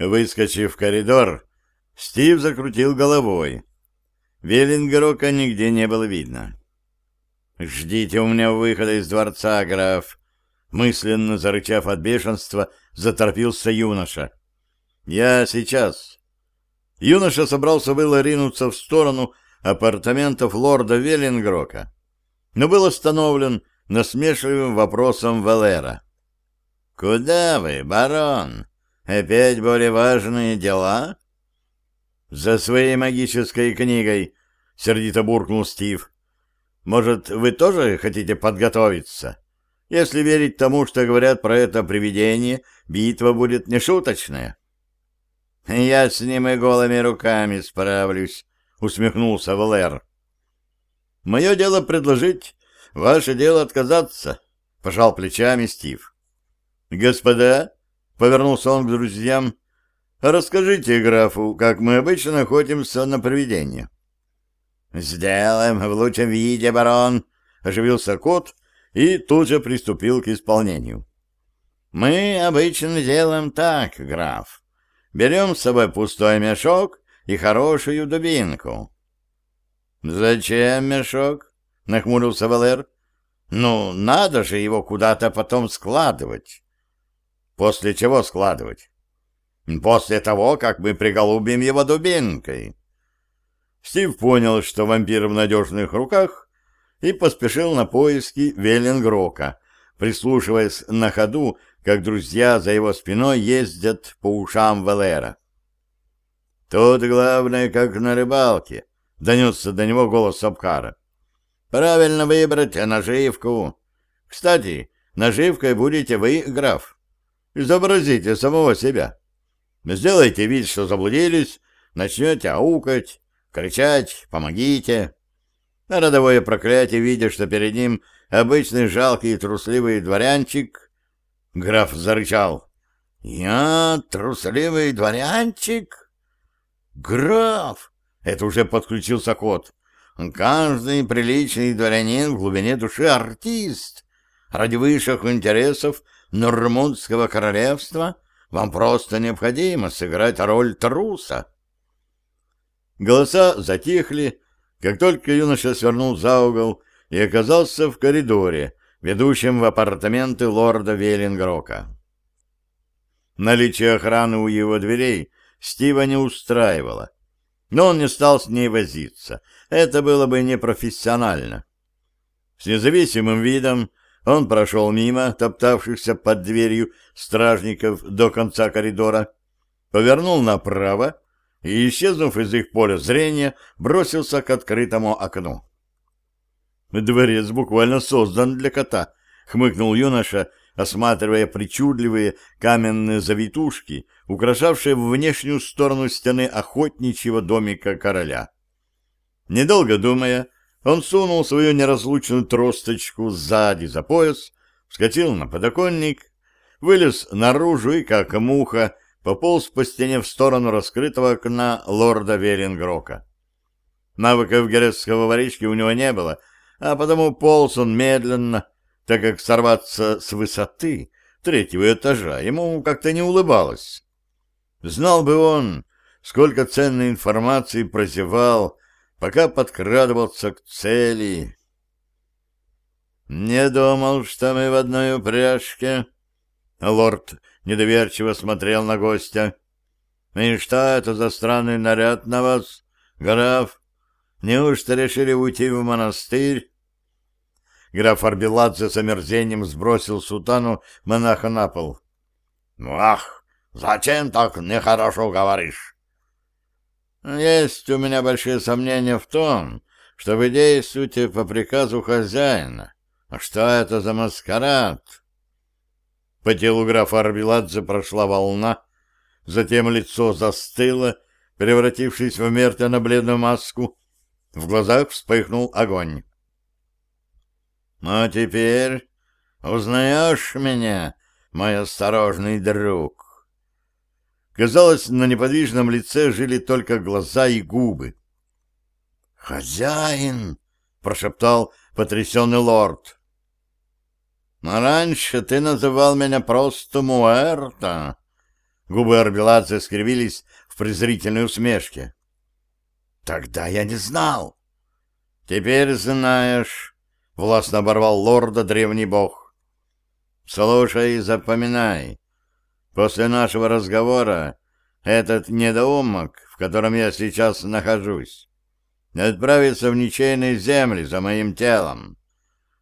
Выскочив в коридор, Стив закрутил головой. Веллингрока нигде не было видно. «Ждите у меня выхода из дворца, граф!» Мысленно зарычав от бешенства, заторпился юноша. «Я сейчас!» Юноша собрался было ринуться в сторону апартаментов лорда Веллингрока, но был остановлен насмешливым вопросом Валера. «Куда вы, барон? Опять более важные дела?» «За своей магической книгой», — сердито буркнул Стив. «Может, вы тоже хотите подготовиться? Если верить тому, что говорят про это привидение, битва будет нешуточная». «Я с ним и голыми руками справлюсь», — усмехнулся Валер. «Мое дело предложить, ваше дело отказаться», — пожал плечами Стив. «Господа», — повернулся он к друзьям, Расскажите графу, как мы обычно охотимся на привидения. «Сделаем в лучшем виде, барон!» — оживился кот и тут же приступил к исполнению. «Мы обычно делаем так, граф. Берем с собой пустой мешок и хорошую дубинку». «Зачем мешок?» — нахмурился Валер. «Ну, надо же его куда-то потом складывать». «После чего складывать?» После того, как мы приголубим его дубинкой. Стив понял, что вампир в надежных руках, и поспешил на поиски Веленгрока, прислушиваясь на ходу, как друзья за его спиной ездят по ушам Валера. «Тут главное, как на рыбалке», — донесся до него голос Абхара. «Правильно выбрать наживку. Кстати, наживкой будете вы, граф. Изобразите самого себя». Сделайте вид, что заблудились, начнете аукать, кричать «помогите». А родовое проклятие, видя, что перед ним обычный жалкий и трусливый дворянчик, граф зарычал. «Я трусливый дворянчик?» «Граф!» — это уже подключился кот. «Каждый приличный дворянин в глубине души артист. Ради высших интересов Нормундского королевства — вам просто необходимо сыграть роль труса. Голоса затихли, как только юноша свернул за угол и оказался в коридоре, ведущем в апартаменты лорда Веллингрока. Наличие охраны у его дверей Стива не устраивало, но он не стал с ней возиться. Это было бы непрофессионально. С независимым видом он прошел мимо топтавшихся под дверью стражников до конца коридора, повернул направо и, исчезнув из их поля зрения, бросился к открытому окну. «Дворец буквально создан для кота», — хмыкнул юноша, осматривая причудливые каменные завитушки, украшавшие внешнюю сторону стены охотничьего домика короля. Недолго думая, он сунул свою неразлучную тросточку сзади за пояс, вскочил на подоконник, вылез наружу и, как муха, пополз по стене в сторону раскрытого окна лорда Верингрока. Навыков герецкого ворички у него не было, а потому полз он медленно, так как сорваться с высоты третьего этажа ему как-то не улыбалось. Знал бы он, сколько ценной информации прозевал, пока подкрадывался к цели. «Не думал, что мы в одной упряжке». Лорд недоверчиво смотрел на гостя. «И что это за странный наряд на вас, граф? Неужто решили уйти в монастырь?» Граф Арбеладзе с омерзением сбросил сутану монаха на пол. «Ах, зачем так нехорошо говоришь? Есть у меня большие сомнения в том, что вы действуете по приказу хозяина. А что это за маскарад? По телу графа Арбеладзе прошла волна, затем лицо застыло, превратившись в мертвенно-бледную маску. В глазах вспыхнул огонь. — Ну, теперь узнаешь меня, мой осторожный друг? Казалось, на неподвижном лице жили только глаза и губы. «Хозяин!» — прошептал потрясенный лорд. «Но раньше ты называл меня просто Муэрта». Губы Арбеладзе скривились в презрительной усмешке. «Тогда я не знал». «Теперь знаешь», — властно оборвал лорда древний бог. «Слушай и запоминай. После нашего разговора этот недоумок, в котором я сейчас нахожусь, отправится в ничейные земли за моим телом.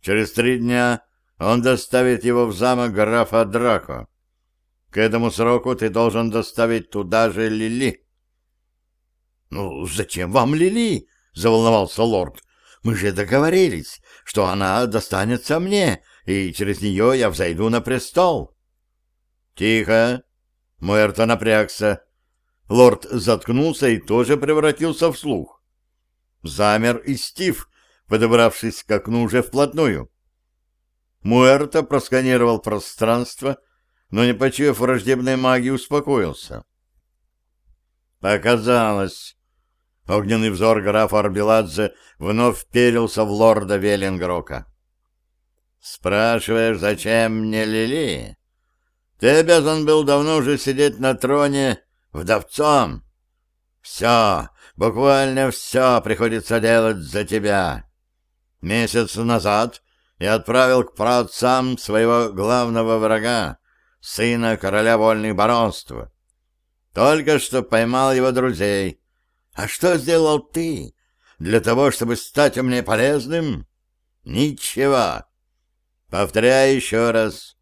Через три дня он доставит его в замок графа Драко. К этому сроку ты должен доставить туда же Лили. — Ну, зачем вам Лили? — заволновался лорд. — Мы же договорились, что она достанется мне, и через нее я взойду на престол. — Тихо! — Муэрто напрягся. Лорд заткнулся и тоже превратился в слух. Замер и Стив, подобравшись к окну уже вплотную. Муэрто просканировал пространство, но, не почуяв враждебной магии, успокоился. Показалось. Огненный взор графа Арбеладзе вновь вперился в лорда Веллингрока. «Спрашиваешь, зачем мне Лили? Ты обязан был давно уже сидеть на троне вдовцом. Все, буквально все приходится делать за тебя. Месяц назад я отправил к праотцам своего главного врага, сына короля вольных баронств. Только что поймал его друзей. А что сделал ты для того, чтобы стать мне полезным? Ничего. Повторяю еще раз.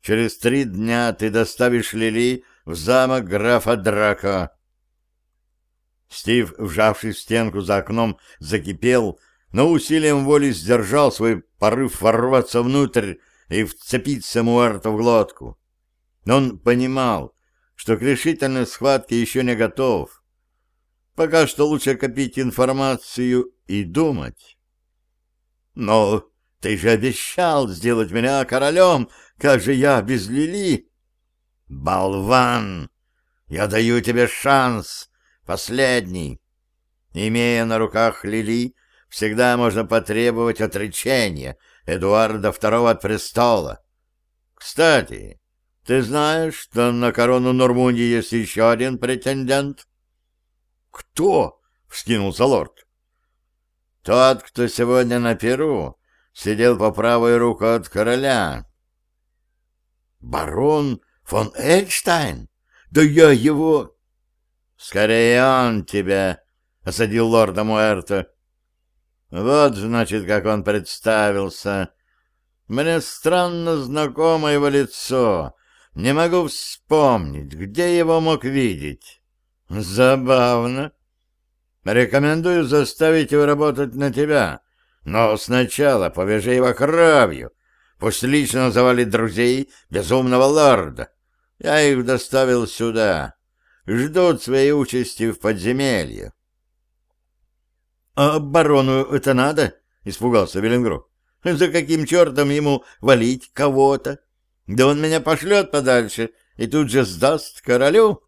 Через три дня ты доставишь Лили в замок графа Драко. Стив, вжавшись в стенку за окном, закипел, но усилием воли сдержал свой порыв ворваться внутрь и вцепиться Муэрта в глотку. Но он понимал, что к решительной схватке еще не готов. Пока что лучше копить информацию и думать. «Но ты же обещал сделать меня королем, как же я без Лили?» «Болван! Я даю тебе шанс, последний. Имея на руках Лили, всегда можно потребовать отречения Эдуарда II от престола. Кстати, ты знаешь, что на корону Нормундии есть еще один претендент? — Кто? — вскинулся лорд. — Тот, кто сегодня на Перу сидел по правой руку от короля. — Барон фон Эльштайн? Да я его... — Скорее он тебя, — осадил лорда Муэрто. — Вот, значит, как он представился. Мне странно знакомо его лицо, не могу вспомнить, где его мог видеть. Забавно. Рекомендую заставить его работать на тебя, но сначала повяжи его кровью. Пусть лично завалит друзей безумного лорда. Я их доставил сюда. Ждут своей участи в подземелье. — А барону это надо? — испугался Веленгров. — За каким чертом ему валить кого-то? Да он меня пошлет подальше и тут же сдаст королю.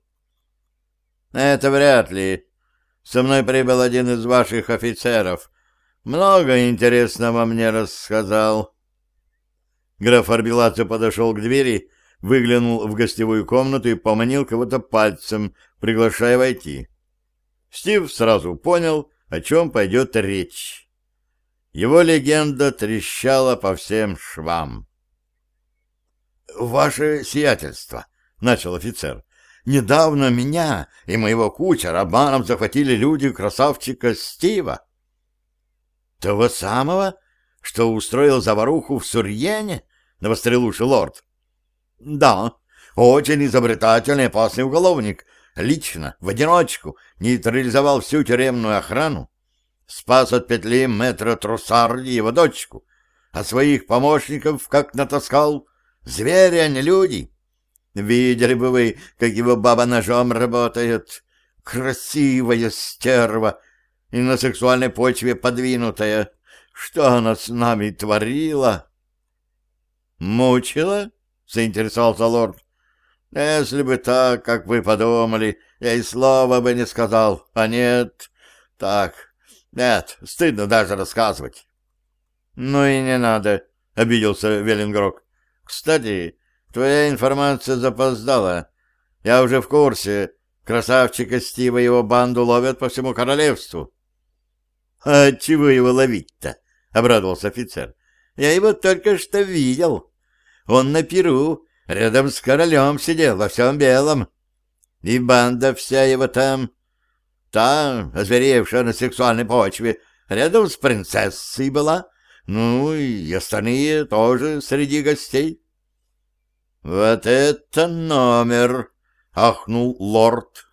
Это вряд ли. Со мной прибыл один из ваших офицеров. Много интересного мне рассказал. Граф Арбелацо подошел к двери, выглянул в гостевую комнату и поманил кого-то пальцем, приглашая войти. Стив сразу понял, о чем пойдет речь. Его легенда трещала по всем швам. «Ваше сиятельство», — начал офицер, — «недавно меня и моего кучера обманом захватили люди красавчика Стива». «Того самого, что устроил заваруху в Сурьене?» — навострил уши лорд. «Да, очень изобретательный опасный уголовник. Лично, в одиночку, нейтрализовал всю тюремную охрану, спас от петли метра Трусарди его дочку, а своих помощников как натаскал Звери, а не люди. Видели бы вы, как его баба ножом работает. Красивая стерва и на сексуальной почве подвинутая. Что она с нами творила? Мучила? Заинтересовался лорд. Если бы так, как вы подумали, я и слова бы не сказал. А нет, так, нет, стыдно даже рассказывать. Ну и не надо, обиделся Веллингрок. Кстати, твоя информация запоздала. Я уже в курсе. Красавчика Стива и его банду ловят по всему королевству. — А чего его ловить-то? — обрадовался офицер. — Я его только что видел. Он на Перу, рядом с королем сидел во всем белом. И банда вся его там, та, озверевшая на сексуальной почве, рядом с принцессой была. Ну, и остальные тоже среди гостей. — Вот это номер! — ахнул лорд.